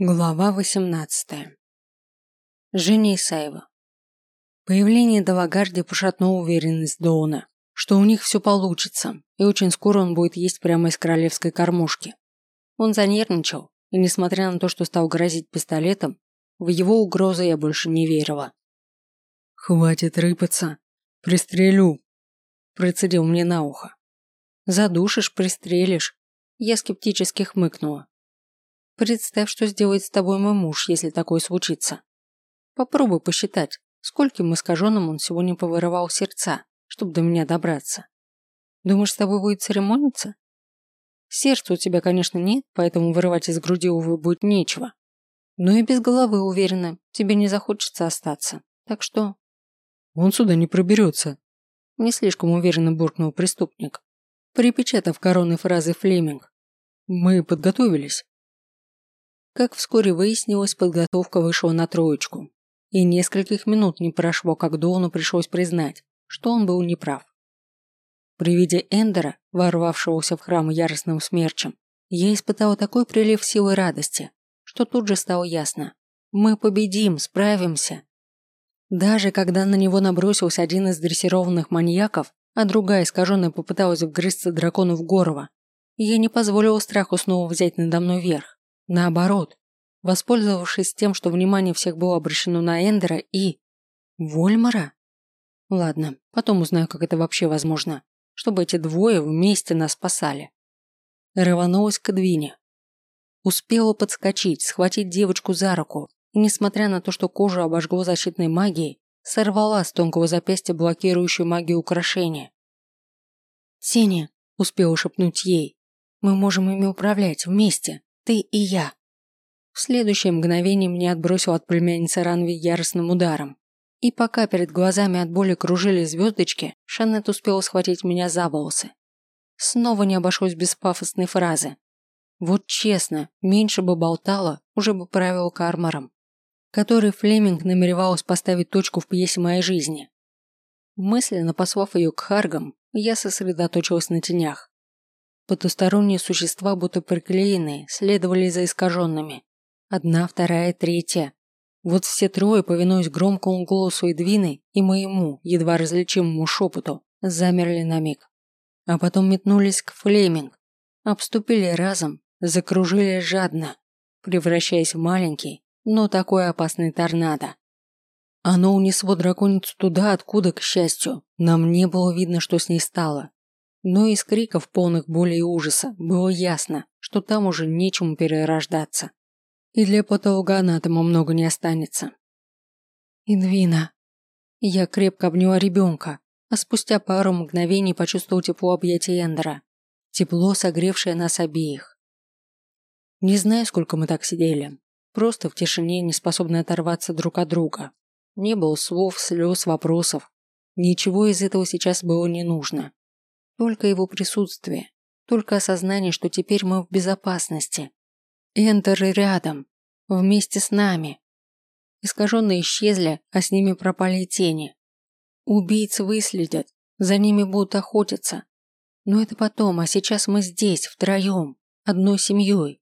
Глава 18. Женя Исаева. Появление Далагарди пошатнуло уверенность Доуна, что у них все получится, и очень скоро он будет есть прямо из королевской кормушки. Он занервничал, и несмотря на то, что стал грозить пистолетом, в его угрозы я больше не верила. «Хватит рыпаться. Пристрелю», – процедил мне на ухо. «Задушишь, пристрелишь». Я скептически хмыкнула. Представь, что сделает с тобой мой муж, если такое случится. Попробуй посчитать, скольким искаженным он сегодня повырывал сердца, чтобы до меня добраться. Думаешь, с тобой будет церемониться? Сердца у тебя, конечно, нет, поэтому вырывать из груди, увы, будет нечего. Но и без головы, уверена, тебе не захочется остаться. Так что... Он сюда не проберется. Не слишком уверенно буркнул преступник, припечатав короной фразы Флеминг. Мы подготовились. Как вскоре выяснилось, подготовка вышла на троечку. И нескольких минут не прошло, как Доуну пришлось признать, что он был неправ. При виде Эндера, ворвавшегося в храм яростным смерчем, я испытала такой прилив силы радости, что тут же стало ясно. Мы победим, справимся. Даже когда на него набросился один из дрессированных маньяков, а другая искаженная попыталась вгрызться дракону в горло, я не позволила страху снова взять надо мной верх. Наоборот, воспользовавшись тем, что внимание всех было обращено на Эндера и... Вольмара? Ладно, потом узнаю, как это вообще возможно, чтобы эти двое вместе нас спасали. Рванулась к Эдвине. Успела подскочить, схватить девочку за руку, и, несмотря на то, что кожу обожгло защитной магией, сорвала с тонкого запястья блокирующую магию украшения. «Сеня», – успела шепнуть ей, – «мы можем ими управлять вместе». Ты и я. В следующее мгновение меня отбросил от племянницы Ранви яростным ударом. И пока перед глазами от боли кружили звездочки, Шанет успела схватить меня за волосы. Снова не обошлось без пафосной фразы. Вот честно, меньше бы болтала, уже бы правила кармаром, который Флеминг намеревалась поставить точку в пьесе моей жизни. Мысленно послав ее к Харгам, я сосредоточилась на тенях. Потусторонние существа, будто приклеенные, следовали за искаженными. Одна, вторая, третья. Вот все трое, повинуясь громкому голосу Эдвины и моему, едва различимому шепоту, замерли на миг. А потом метнулись к Флеминг, обступили разом, закружили жадно, превращаясь в маленький, но такой опасный торнадо. Оно унесло драконицу туда, откуда, к счастью, нам не было видно, что с ней стало. Но из криков, полных боли и ужаса, было ясно, что там уже нечему перерождаться. И для патологоанатома много не останется. «Инвина!» Я крепко обняла ребенка, а спустя пару мгновений почувствовал тепло объятий Эндера. Тепло, согревшее нас обеих. Не знаю, сколько мы так сидели. Просто в тишине, не способны оторваться друг от друга. Не было слов, слез, вопросов. Ничего из этого сейчас было не нужно. Только его присутствие, только осознание, что теперь мы в безопасности. Энтеры рядом, вместе с нами. Искаженные исчезли, а с ними пропали тени. Убийцы выследят, за ними будут охотиться. Но это потом, а сейчас мы здесь, втроем, одной семьей.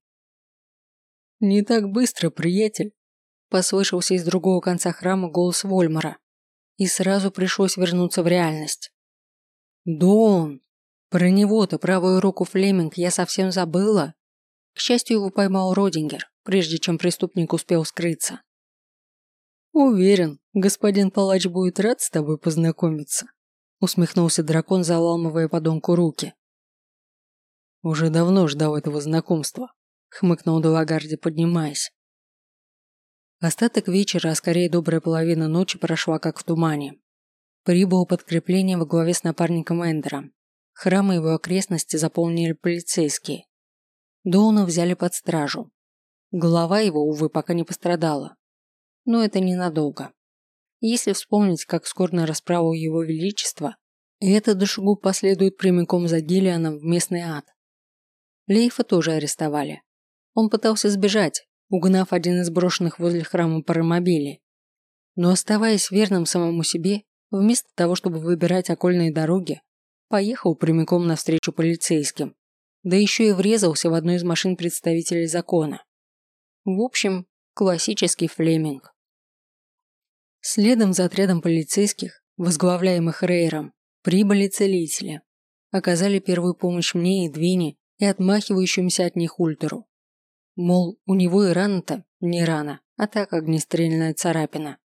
«Не так быстро, приятель», – послышался из другого конца храма голос Вольмара. И сразу пришлось вернуться в реальность. «Дон!» Про него-то, правую руку Флеминг, я совсем забыла. К счастью, его поймал Родингер, прежде чем преступник успел скрыться. «Уверен, господин палач будет рад с тобой познакомиться», усмехнулся дракон, заламывая подонку руки. «Уже давно ждал этого знакомства», хмыкнул Далагарди, поднимаясь. Остаток вечера, а скорее добрая половина ночи прошла как в тумане. Прибыло подкрепление во главе с напарником Эндера, Храм и его окрестности заполнили полицейские. Доуна взяли под стражу. Голова его, увы, пока не пострадала. Но это ненадолго. Если вспомнить, как скоро на расправу его величества, этот душегуб последует прямиком за Гиллианом в местный ад. Лейфа тоже арестовали. Он пытался сбежать, угнав один из брошенных возле храма паромобилей. Но оставаясь верным самому себе, вместо того, чтобы выбирать окольные дороги, поехал прямиком навстречу полицейским, да еще и врезался в одну из машин представителей закона. В общем, классический Флеминг. Следом за отрядом полицейских, возглавляемых Рейером, прибыли целители. Оказали первую помощь мне и Двине и отмахивающимся от них Ультеру. Мол, у него и рана-то не рана, а так огнестрельная царапина.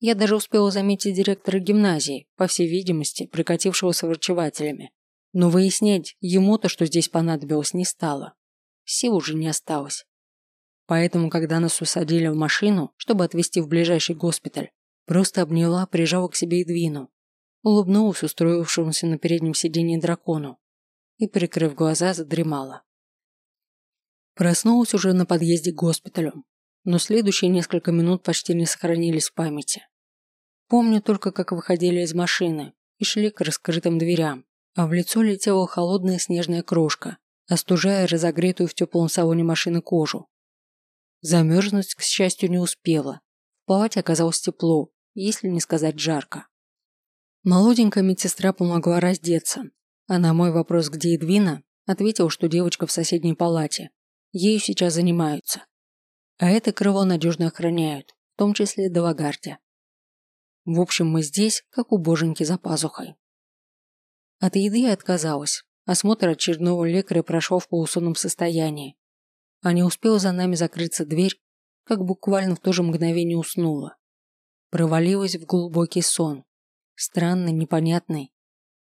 Я даже успела заметить директора гимназии, по всей видимости, прикатившего с врачевателями. Но выяснять ему-то, что здесь понадобилось, не стало. Сил уже не осталось. Поэтому, когда нас усадили в машину, чтобы отвезти в ближайший госпиталь, просто обняла, прижала к себе и двину. Улыбнулась устроившемуся на переднем сиденье дракону и, прикрыв глаза, задремала. Проснулась уже на подъезде к госпиталю, но следующие несколько минут почти не сохранились в памяти. Помню только, как выходили из машины и шли к раскрытым дверям, а в лицо летела холодная снежная крошка, остужая разогретую в теплом салоне машины кожу. Замерзнуть, к счастью, не успела. В палате оказалось тепло, если не сказать жарко. Молоденькая медсестра помогла раздеться, а на мой вопрос, где Эдвина, ответила, что девочка в соседней палате. Ею сейчас занимаются. А это крыло надежно охраняют, в том числе до Лагарде. В общем, мы здесь, как у боженьки за пазухой. От еды я отказалась. Осмотр очередного лекаря прошел в полусонном состоянии. А не успела за нами закрыться дверь, как буквально в то же мгновение уснула. Провалилась в глубокий сон. Странный, непонятный,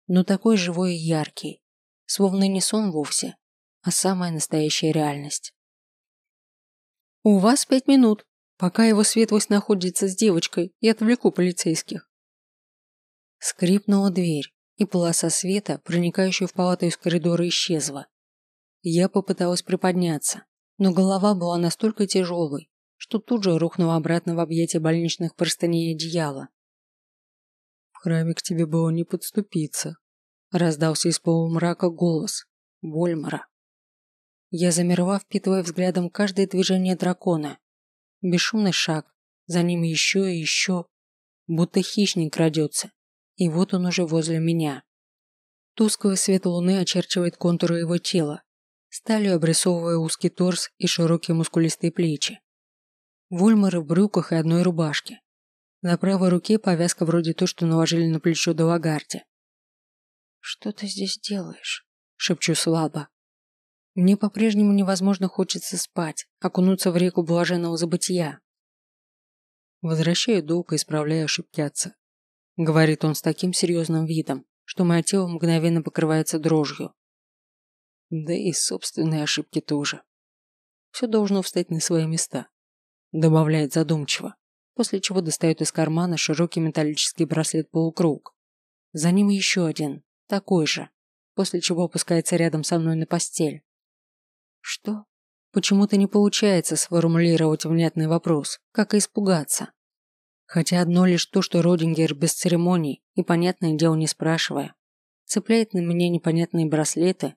но такой живой и яркий. Словно не сон вовсе, а самая настоящая реальность. «У вас пять минут, пока его светлость находится с девочкой и отвлеку полицейских». Скрипнула дверь, и полоса света, проникающая в палату из коридора, исчезла. Я попыталась приподняться, но голова была настолько тяжелой, что тут же рухнула обратно в объятия больничных простыней и одеяла. «В храме к тебе было не подступиться», – раздался из полумрака голос Вольмара. Я замерла, впитывая взглядом каждое движение дракона. Бесшумный шаг, за ним еще и еще, будто хищник крадется, и вот он уже возле меня. Тусклый свет луны очерчивает контуры его тела, сталью обрисовывая узкий торс и широкие мускулистые плечи. Вольмары в брюках и одной рубашке. На правой руке повязка вроде той, что наложили на плечо до Лагарди. «Что ты здесь делаешь?» – шепчу слабо. Мне по-прежнему невозможно хочется спать, окунуться в реку блаженного забытия. Возвращаю долг и исправляю ошибки отца. Говорит он с таким серьезным видом, что мое тело мгновенно покрывается дрожью. Да и собственные ошибки тоже. Все должно встать на свои места. Добавляет задумчиво, после чего достает из кармана широкий металлический браслет-полукруг. За ним еще один, такой же, после чего опускается рядом со мной на постель. Что? Почему-то не получается сформулировать внятный вопрос, как и испугаться. Хотя одно лишь то, что Родингер без церемоний и понятное дело не спрашивая, цепляет на меня непонятные браслеты,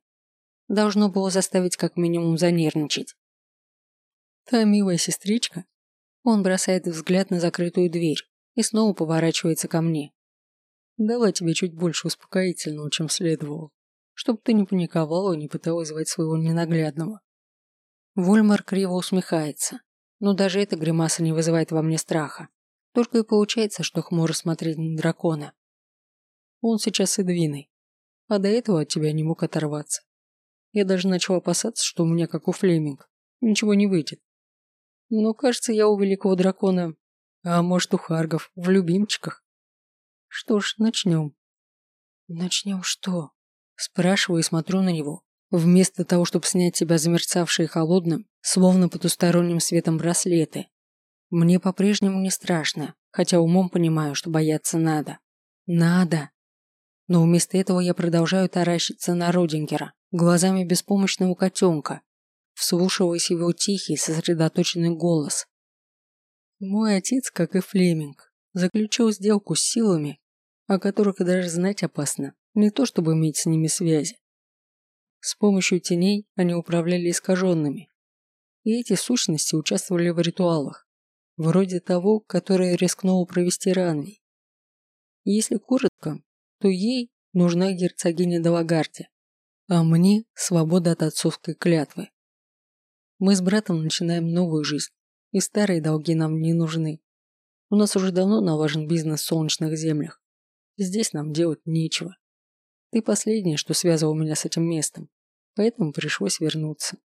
должно было заставить как минимум занервничать. Та милая сестричка. Он бросает взгляд на закрытую дверь и снова поворачивается ко мне. Давай тебе чуть больше успокоительного, чем следовало, чтобы ты не паниковала и не пыталась звать своего ненаглядного. Вольмар криво усмехается, но даже эта гримаса не вызывает во мне страха. Только и получается, что хмуро смотреть на дракона. Он сейчас с Эдвиной, а до этого от тебя не мог оторваться. Я даже начал опасаться, что у меня, как у Флеминг, ничего не выйдет. Но, кажется, я у великого дракона, а может, у Харгов, в любимчиках. Что ж, начнем. Начнем что? Спрашиваю и смотрю на него. Вместо того, чтобы снять себя замерцавшие холодным, словно потусторонним светом браслеты. Мне по-прежнему не страшно, хотя умом понимаю, что бояться надо. Надо. Но вместо этого я продолжаю таращиться на Родингера, глазами беспомощного котенка, вслушиваясь его тихий, сосредоточенный голос. Мой отец, как и Флеминг, заключил сделку с силами, о которых даже знать опасно, не то чтобы иметь с ними связи. С помощью теней они управляли искаженными, и эти сущности участвовали в ритуалах, вроде того, который рискнул провести Ранвий. Если коротко, то ей нужна герцогиня Далагарди, а мне свобода от отцовской клятвы. Мы с братом начинаем новую жизнь, и старые долги нам не нужны. У нас уже давно налажен бизнес в солнечных землях. Здесь нам делать нечего. Ты последнее, что связывал меня с этим местом, поэтому пришлось вернуться.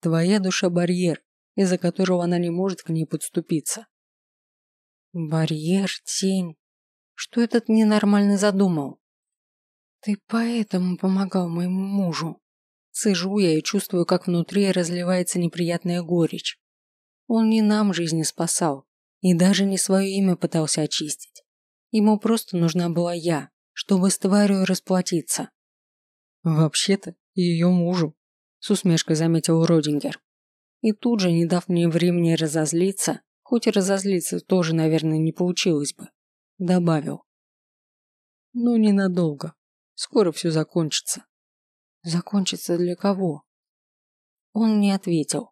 Твоя душа – барьер, из-за которого она не может к ней подступиться. Барьер, тень. Что этот ненормальный задумал? Ты поэтому помогал моему мужу. Сижу я и чувствую, как внутри разливается неприятная горечь. Он не нам жизни спасал и даже не свое имя пытался очистить. Ему просто нужна была я, чтобы с тварью расплатиться. Вообще-то, ее мужу, с усмешкой заметил Родингер. И тут же, не дав мне времени разозлиться, хоть и разозлиться тоже, наверное, не получилось бы, добавил. Ну, ненадолго. Скоро все закончится. Закончится для кого? Он не ответил.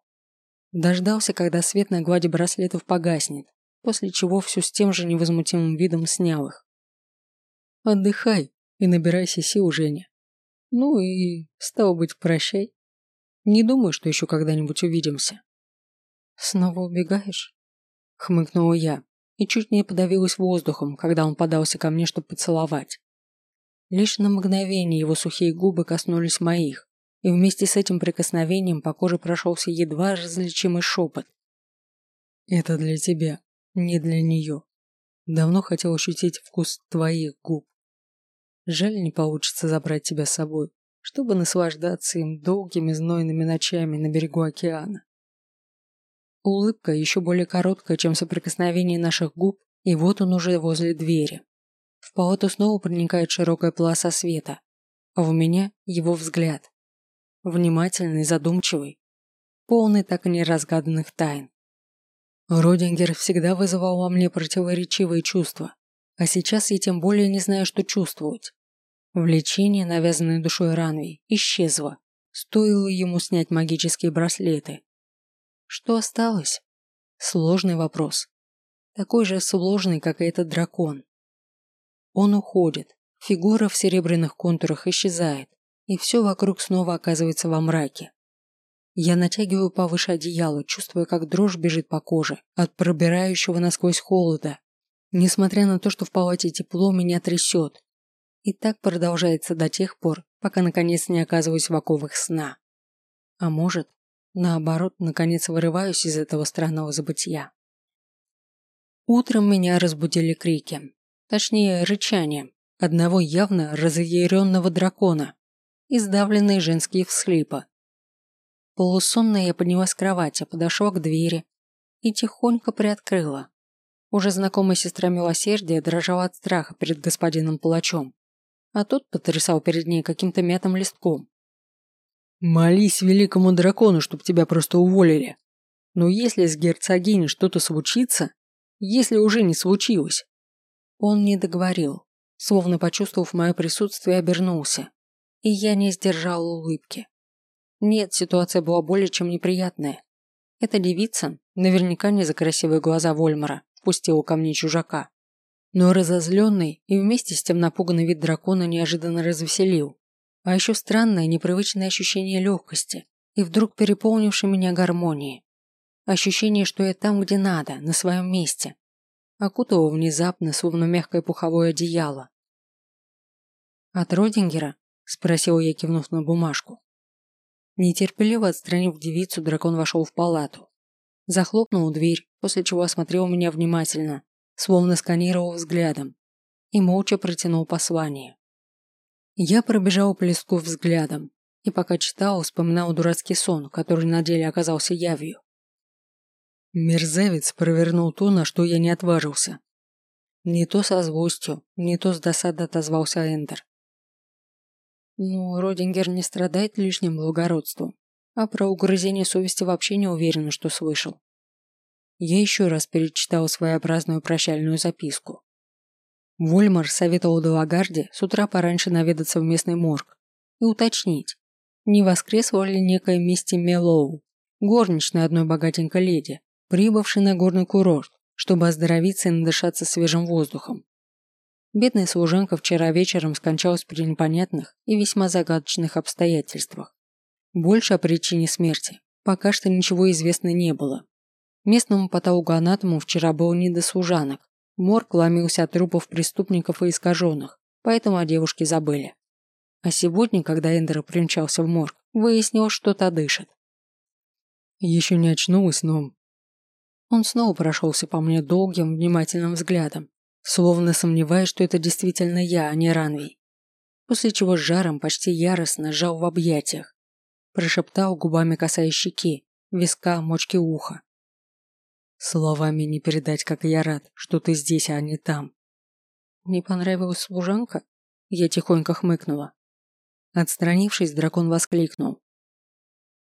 Дождался, когда свет на глади браслетов погаснет, после чего все с тем же невозмутимым видом снял их. Отдыхай и набирайся сил, Женя. Ну и, стало быть, прощай. Не думаю, что еще когда-нибудь увидимся. Снова убегаешь? Хмыкнула я и чуть не подавилась воздухом, когда он подался ко мне, чтобы поцеловать. Лишь на мгновение его сухие губы коснулись моих, и вместе с этим прикосновением по коже прошелся едва различимый шепот. «Это для тебя, не для нее. Давно хотел ощутить вкус твоих губ. Жаль, не получится забрать тебя с собой, чтобы наслаждаться им долгими знойными ночами на берегу океана. Улыбка еще более короткая, чем соприкосновение наших губ, и вот он уже возле двери. В палату снова проникает широкая полоса света, а у меня его взгляд. Внимательный, задумчивый, полный так и не разгаданных тайн. Родингер всегда вызывал во мне противоречивые чувства, а сейчас я тем более не знаю, что чувствовать. Влечение, навязанное душой Ранви, исчезло. Стоило ему снять магические браслеты. Что осталось? Сложный вопрос. Такой же сложный, как и этот дракон. Он уходит. Фигура в серебряных контурах исчезает, и все вокруг снова оказывается во мраке. Я натягиваю повыше одеяло, чувствуя, как дрожь бежит по коже от пробирающего насквозь холода. Несмотря на то, что в палате тепло, меня трясет, и так продолжается до тех пор, пока наконец не оказываюсь в оковах сна. А может, наоборот, наконец вырываюсь из этого странного забытия. Утром меня разбудили крики, точнее рычание, одного явно разъяренного дракона и сдавленные женские всхлипы. Полусонная я поднялась с кровати, подошла к двери и тихонько приоткрыла. Уже знакомая сестра милосердия дрожала от страха перед господином палачом а тот потрясал перед ней каким-то мятым листком. «Молись великому дракону, чтоб тебя просто уволили. Но если с герцогиней что-то случится, если уже не случилось...» Он не договорил, словно почувствовав мое присутствие, обернулся, и я не сдержал улыбки. Нет, ситуация была более чем неприятная. Эта девица, наверняка не за красивые глаза Вольмара, впустила ко мне чужака. Но разозленный и вместе с тем напуганный вид дракона неожиданно развеселил. А еще странное, непривычное ощущение легкости и вдруг переполнившей меня гармонии. Ощущение, что я там, где надо, на своем месте. Окутало внезапно, словно мягкое пуховое одеяло. «От Родингера?» – спросил я, кивнув на бумажку. Нетерпеливо отстранив девицу, дракон вошел в палату. Захлопнул дверь, после чего осмотрел меня внимательно словно сканировал взглядом, и молча протянул послание. Я пробежал по листку взглядом, и пока читал, вспоминал дурацкий сон, который на деле оказался явью. Мерзавец провернул то, на что я не отважился. Не то со злостью, не то с досадой отозвался Эндер. Ну, Родингер не страдает лишним благородством, а про угрызение совести вообще не уверен, что слышал. Я еще раз перечитал своеобразную прощальную записку. Вольмар советовал Делагарде с утра пораньше наведаться в местный морг и уточнить, не воскресла ли некая мисти Мелоу, горничная одной богатенькой леди, прибывшей на горный курорт, чтобы оздоровиться и надышаться свежим воздухом. Бедная служанка вчера вечером скончалась при непонятных и весьма загадочных обстоятельствах. Больше о причине смерти Пока что ничего известно не было. Местному патологоанатому вчера было не до служанок. Морг ломился от трупов преступников и искаженных, поэтому о девушке забыли. А сегодня, когда Эндер примчался в морг, выяснилось, что та дышит. Еще не очнулась, но... Он снова прошелся по мне долгим, внимательным взглядом, словно сомневаясь, что это действительно я, а не Ранвий. После чего с жаром почти яростно сжал в объятиях. Прошептал губами касаясь щеки, виска, мочки уха. Словами не передать, как я рад, что ты здесь, а не там. Не понравилась служанка? Я тихонько хмыкнула. Отстранившись, дракон воскликнул.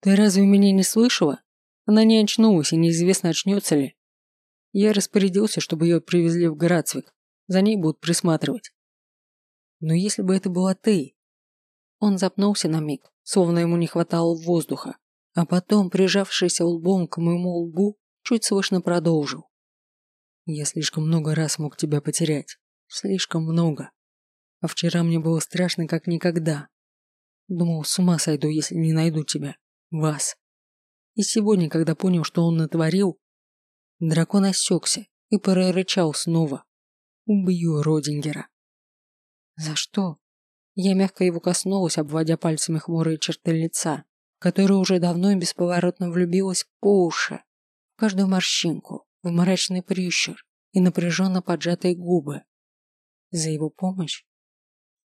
«Ты разве меня не слышала? Она не очнулась, и неизвестно, очнется ли. Я распорядился, чтобы ее привезли в Грацвик. За ней будут присматривать. Но если бы это была ты...» Он запнулся на миг, словно ему не хватало воздуха, а потом, прижавшись лбом к моему лбу, чуть слышно продолжил. «Я слишком много раз мог тебя потерять. Слишком много. А вчера мне было страшно, как никогда. Думал, с ума сойду, если не найду тебя. Вас. И сегодня, когда понял, что он натворил, дракон осекся и прорычал снова. Убью Родингера. За что? Я мягко его коснулась, обводя пальцами хмурые черты лица, которое уже давно и бесповоротно влюбилась по уши, каждую морщинку, в мрачный прищур и напряженно поджатые губы. За его помощь?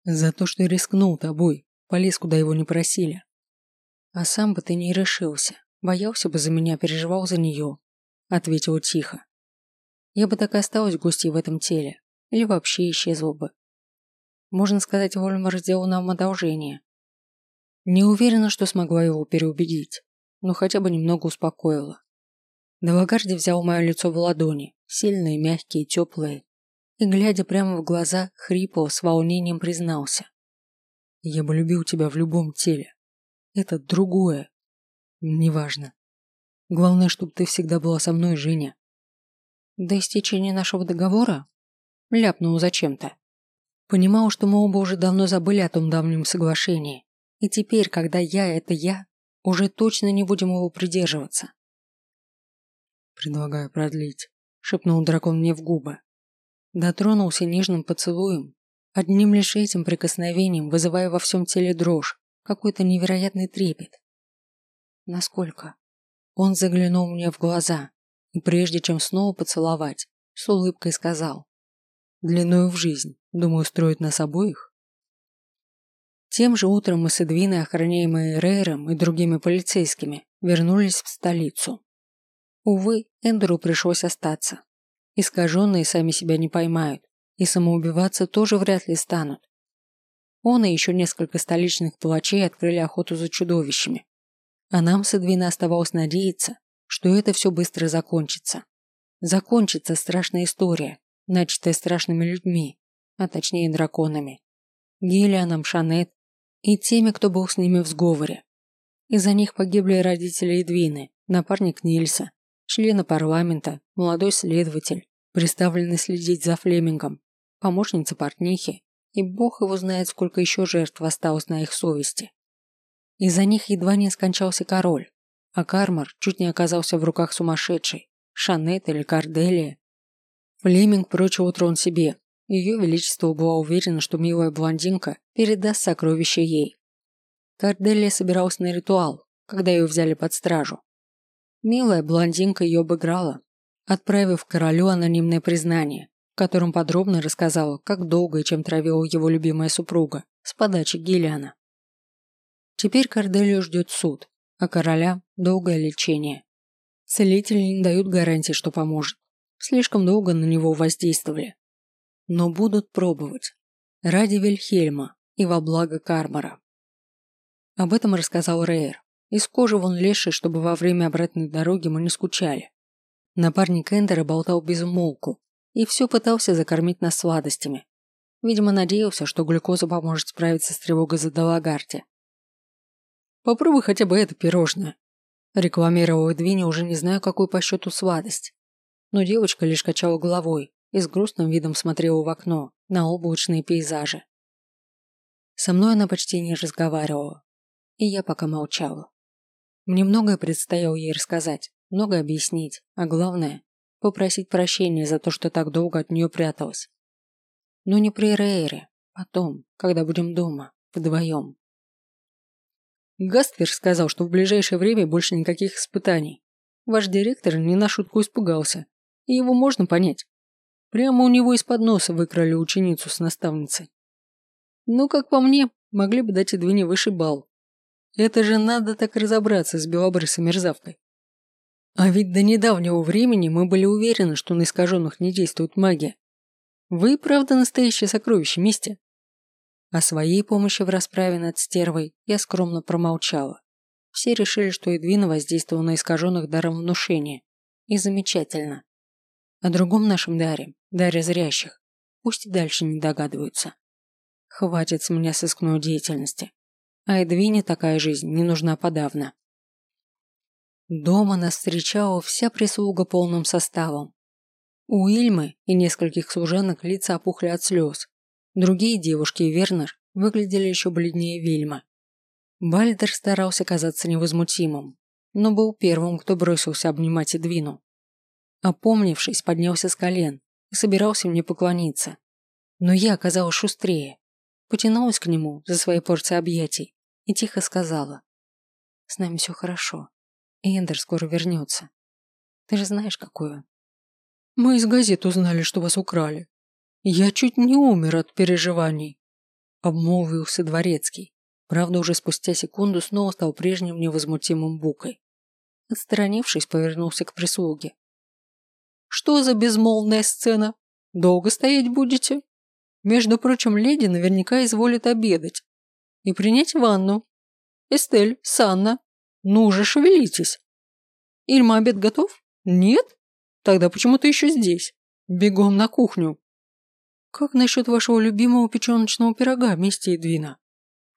За то, что рискнул тобой, полез, куда его не просили. А сам бы ты не решился, боялся бы за меня, переживал за нее, ответил тихо. Я бы так и осталась гостьей в этом теле, или вообще исчезла бы. Можно сказать, Вольмар сделал нам одолжение. Не уверена, что смогла его переубедить, но хотя бы немного успокоила. Далагарди взял мое лицо в ладони, сильные, мягкие, теплые, и, глядя прямо в глаза, хрипло, с волнением признался. «Я бы любил тебя в любом теле. Это другое. Неважно. Главное, чтобы ты всегда была со мной, Женя». «До истечения нашего договора?» Ляпнул зачем-то. Понимал, что мы оба уже давно забыли о том давнем соглашении. И теперь, когда я – это я, уже точно не будем его придерживаться. «Предлагаю продлить», – шепнул дракон мне в губы. Дотронулся нежным поцелуем, одним лишь этим прикосновением вызывая во всем теле дрожь, какой-то невероятный трепет. Насколько? Он заглянул мне в глаза и прежде чем снова поцеловать, с улыбкой сказал. Длиною в жизнь, думаю, строить нас обоих. Тем же утром мы с Эдвиной, охраняемые Рейром и другими полицейскими, вернулись в столицу. Увы, Эндеру пришлось остаться. Искаженные сами себя не поймают, и самоубиваться тоже вряд ли станут. Он и еще несколько столичных палачей открыли охоту за чудовищами. А нам с Эдвиной оставалось надеяться, что это все быстро закончится. Закончится страшная история, начатая страшными людьми, а точнее драконами. Гелианом, Шанет и теми, кто был с ними в сговоре. Из-за них погибли родители Эдвины, напарник Нильса, члены парламента, молодой следователь, приставленный следить за Флемингом, помощница портнихи, и бог его знает, сколько еще жертв осталось на их совести. Из-за них едва не скончался король, а Кармар чуть не оказался в руках сумасшедшей, Шанет или Карделия. Флеминг прочил трон себе, ее величество была уверена, что милая блондинка передаст сокровище ей. Карделия собиралась на ритуал, когда ее взяли под стражу. Милая блондинка ее обыграла, отправив королю анонимное признание, в котором подробно рассказала, как долго и чем травила его любимая супруга с подачи Гиллиана. Теперь Корделию ждет суд, а короля – долгое лечение. Целители не дают гарантии, что поможет. Слишком долго на него воздействовали. Но будут пробовать. Ради Вильхельма и во благо Кармара. Об этом рассказал Рейер. Из кожи вон леший, чтобы во время обратной дороги мы не скучали. Напарник Эндера болтал без умолку и все пытался закормить нас сладостями. Видимо, надеялся, что глюкоза поможет справиться с тревогой за Далагарте. «Попробуй хотя бы это пирожное», – рекламировал Эдвини уже не знаю, какую по счету сладость. Но девочка лишь качала головой и с грустным видом смотрела в окно на облачные пейзажи. Со мной она почти не разговаривала, и я пока молчала. Мне многое предстояло ей рассказать, многое объяснить, а главное – попросить прощения за то, что так долго от нее пряталась. Но не при Рейере, потом, когда будем дома, вдвоем. Гаствер сказал, что в ближайшее время больше никаких испытаний. Ваш директор не на шутку испугался, и его можно понять. Прямо у него из-под носа выкрали ученицу с наставницей. Ну, как по мне, могли бы дать Эдвине высший балл. Это же надо так разобраться с белобрысой мерзавкой. А ведь до недавнего времени мы были уверены, что на искаженных не действует магия. Вы, правда, настоящее сокровище мести. О своей помощи в расправе над стервой я скромно промолчала. Все решили, что Эдвина воздействовала на искаженных даром внушения. И замечательно. О другом нашем даре, даре зрящих, пусть и дальше не догадываются. Хватит с меня сыскной деятельности. А Эдвине такая жизнь не нужна подавно. Дома нас встречала вся прислуга полным составом. У Ильмы и нескольких служанок лица опухли от слез. Другие девушки и Вернер выглядели еще бледнее Вильма. Бальдер старался казаться невозмутимым, но был первым, кто бросился обнимать Эдвину. Опомнившись, поднялся с колен и собирался мне поклониться. Но я оказалась шустрее потянулась к нему за своей порцией объятий и тихо сказала. «С нами все хорошо. Эндер скоро вернется. Ты же знаешь, какую». «Мы из газет узнали, что вас украли. Я чуть не умер от переживаний», — обмолвился Дворецкий. Правда, уже спустя секунду снова стал прежним невозмутимым букой. Отстранившись, повернулся к прислуге. «Что за безмолвная сцена? Долго стоять будете?» Между прочим, леди наверняка изволит обедать и принять ванну. Эстель, Санна, ну же шевелитесь. Ильма, обед готов? Нет? Тогда почему ты еще здесь? Бегом на кухню. Как насчет вашего любимого печеночного пирога, мистер Эдвина?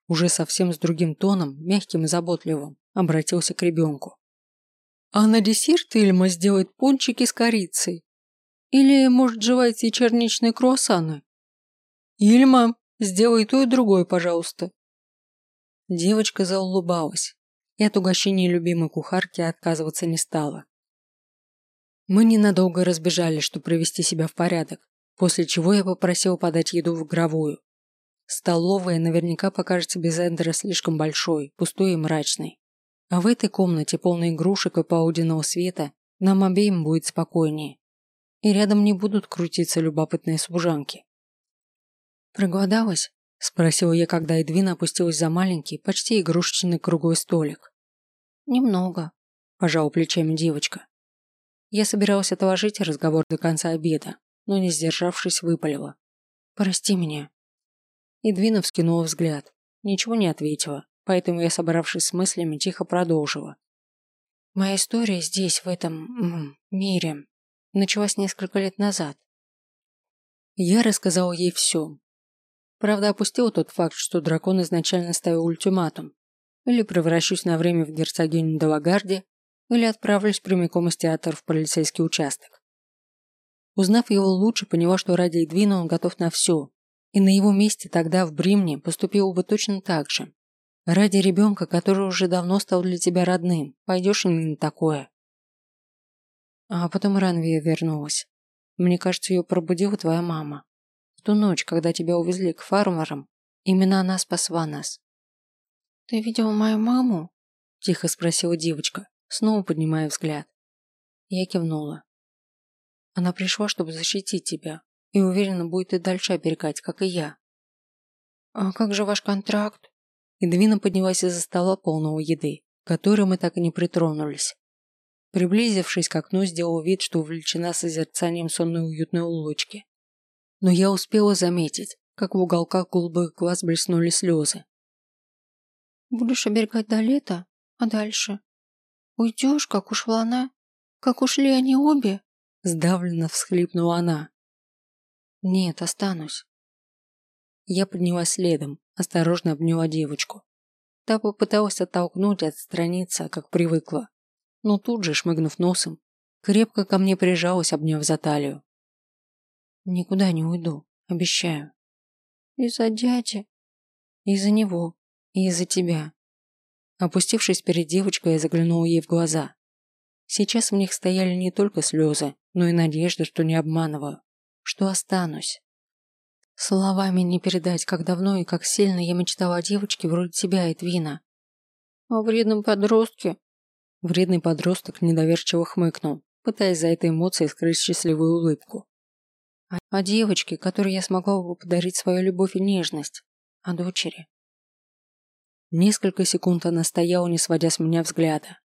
Уже совсем с другим тоном, мягким и заботливым, обратился к ребенку. А на десерт Ильма сделает пончики с корицей. Или, может, желаете черничные круассаны? «Ильма, сделай то и другое, пожалуйста». Девочка заулыбалась и от угощения любимой кухарки отказываться не стала. Мы ненадолго разбежали, чтобы привести себя в порядок, после чего я попросил подать еду в игровую. Столовая наверняка покажется без Эндера слишком большой, пустой и мрачной. А в этой комнате, полной игрушек и паудиного света, нам обеим будет спокойнее. И рядом не будут крутиться любопытные служанки. «Проголодалась?» – спросила я, когда Эдвина опустилась за маленький, почти игрушечный круглый столик. «Немного», – пожала плечами девочка. Я собиралась отложить разговор до конца обеда, но, не сдержавшись, выпалила. «Прости меня». Эдвина вскинула взгляд. Ничего не ответила, поэтому я, собравшись с мыслями, тихо продолжила. «Моя история здесь, в этом... Мире, началась несколько лет назад. Я рассказала ей все, Правда, опустил тот факт, что дракон изначально ставил ультиматум. Или превращусь на время в герцогиню Далагарди, или отправлюсь прямиком из театра в полицейский участок. Узнав его лучше, поняла, что ради Эдвина он готов на все, и на его месте тогда в Бримне поступил бы точно так же. Ради ребенка, который уже давно стал для тебя родным, пойдешь и на такое. А потом Ранвия вернулась. Мне кажется, ее пробудила твоя мама ту ночь, когда тебя увезли к фармерам, именно она спасла нас. «Ты видел мою маму?» – тихо спросила девочка, снова поднимая взгляд. Я кивнула. Она пришла, чтобы защитить тебя, и уверена, будет и дальше оберегать, как и я. «А как же ваш контракт?» Эдвина поднялась из-за стола полного еды, к которой мы так и не притронулись. Приблизившись к окну, сделал вид, что увлечена созерцанием сонной уютной улочки но я успела заметить, как в уголках голубых глаз блеснули слезы. «Будешь оберегать до лета? А дальше? Уйдешь, как ушла она? Как ушли они обе?» Сдавленно всхлипнула она. «Нет, останусь». Я поднялась следом, осторожно обняла девочку. Та попыталась оттолкнуть отстраниться, как привыкла, но тут же, шмыгнув носом, крепко ко мне прижалась, обняв за талию. Никуда не уйду, обещаю. Из-за дяди. Из-за него. И из-за тебя. Опустившись перед девочкой, я заглянул ей в глаза. Сейчас в них стояли не только слезы, но и надежда, что не обманываю, что останусь. Словами не передать, как давно и как сильно я мечтала о девочке вроде тебя, Эдвина. О вредном подростке? Вредный подросток недоверчиво хмыкнул, пытаясь за этой эмоцией скрыть счастливую улыбку. О девочке, которой я смогла бы подарить свою любовь и нежность. О дочери. Несколько секунд она стояла, не сводя с меня взгляда.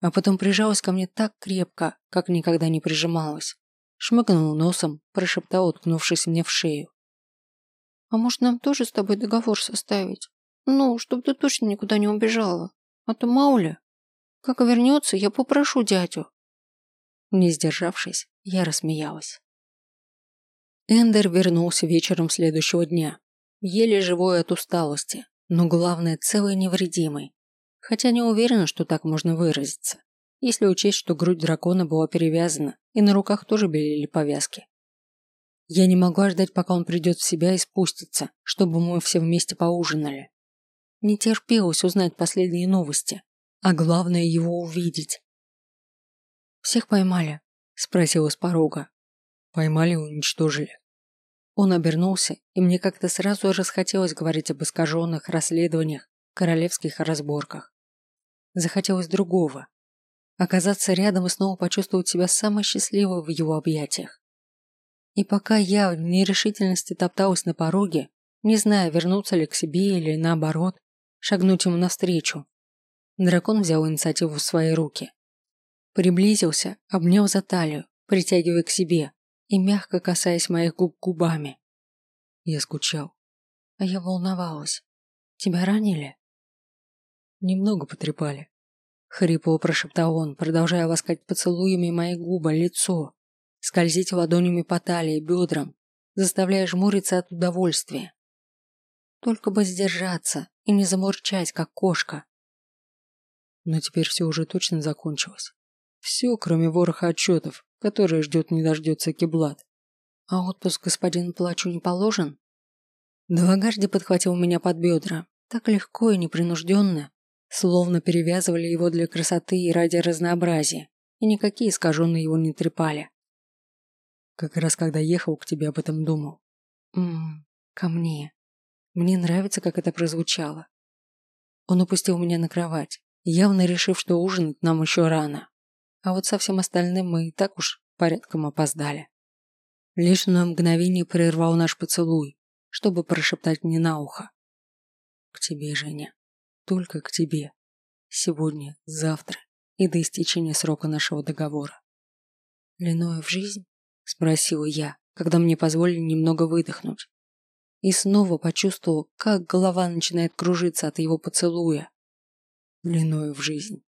А потом прижалась ко мне так крепко, как никогда не прижималась. Шмыгнул носом, прошептал, уткнувшись мне в шею. «А может, нам тоже с тобой договор составить? Ну, чтобы ты точно никуда не убежала. А то мало. Как вернется, я попрошу дядю». Не сдержавшись, я рассмеялась. Эндер вернулся вечером следующего дня, еле живой от усталости, но главное целый невредимый. Хотя не уверена, что так можно выразиться, если учесть, что грудь дракона была перевязана и на руках тоже белели повязки. Я не могла ждать, пока он придет в себя и спустится, чтобы мы все вместе поужинали. Не терпелось узнать последние новости, а главное его увидеть. «Всех поймали?» – спросила с порога. «Поймали и уничтожили». Он обернулся, и мне как-то сразу расхотелось говорить об искаженных расследованиях, королевских разборках. Захотелось другого. Оказаться рядом и снова почувствовать себя самой счастливой в его объятиях. И пока я в нерешительности топталась на пороге, не зная, вернуться ли к себе или, наоборот, шагнуть ему навстречу, дракон взял инициативу в свои руки. Приблизился, обнял за талию, притягивая к себе, и мягко касаясь моих губ губами. Я скучал. А я волновалась. Тебя ранили? Немного потрепали. Хрипло прошептал он, продолжая ласкать поцелуями мои губы, лицо, скользить ладонями по талии, бедрам, заставляя жмуриться от удовольствия. Только бы сдержаться и не замурчать, как кошка. Но теперь все уже точно закончилось. Все, кроме вороха отчетов, который ждет не дождется Киблат. А отпуск господин Плачу не положен? Далагарди подхватил меня под бедра, так легко и непринужденно, словно перевязывали его для красоты и ради разнообразия, и никакие искаженные его не трепали. Как раз когда ехал к тебе об этом думал. Ммм, ко мне. Мне нравится, как это прозвучало. Он упустил меня на кровать, явно решив, что ужинать нам еще рано. А вот со всем остальным мы и так уж порядком опоздали. Лишь на мгновение прервал наш поцелуй, чтобы прошептать мне на ухо. К тебе, Женя. Только к тебе. Сегодня, завтра и до истечения срока нашего договора. Длиною в жизнь? Спросила я, когда мне позволили немного выдохнуть. И снова почувствовал, как голова начинает кружиться от его поцелуя. Длиною в жизнь.